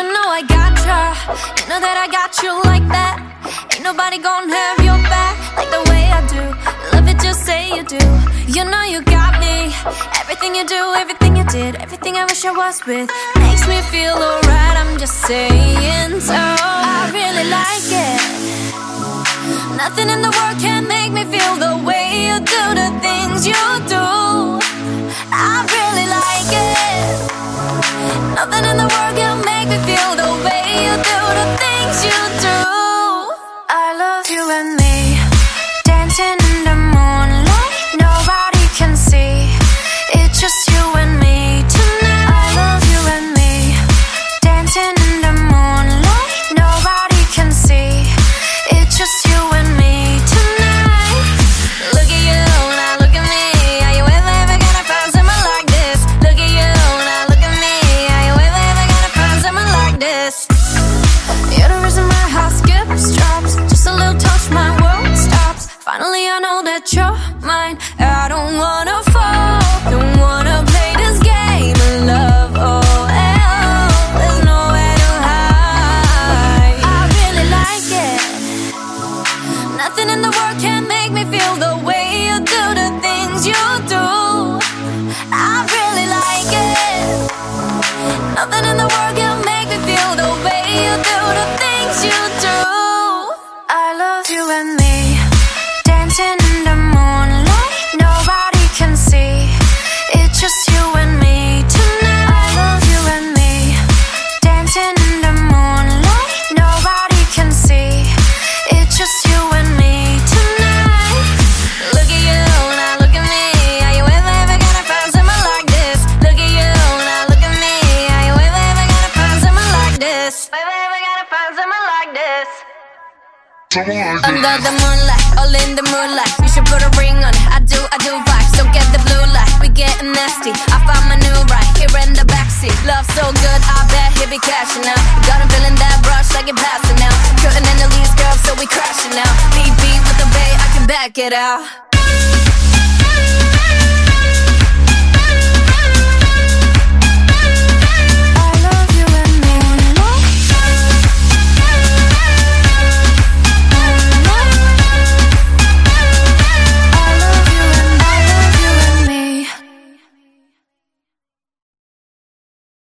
girl. You You know that I got you like that. Ain't nobody gonna have your back like the way I do. Love it, just say you do. You know you got me. Everything you do, everything you did, everything I wish I was with makes me feel alright. I'm just saying so. I really like it. Nothing in the world can make me feel the way you do the things you do. I really like it. Nothing in the world love That you're mine. I don't wanna fall, don't wanna play this game of love. Oh, there's nowhere to hide. I really like it. Nothing in the world can make me feel the way you do the things you do. I really like it. Nothing in the world Under the moonlight, all in the moonlight. You should put a ring on it. I do, I do vibes. Don't get the blue light. We getting nasty. I found my new right here in the backseat. Love so good, I bet he be cashing out. Got him feeling that brush like it passing out. Couldn't in the least curve, so we crashing out. Beat beat with the bay, I can back it out.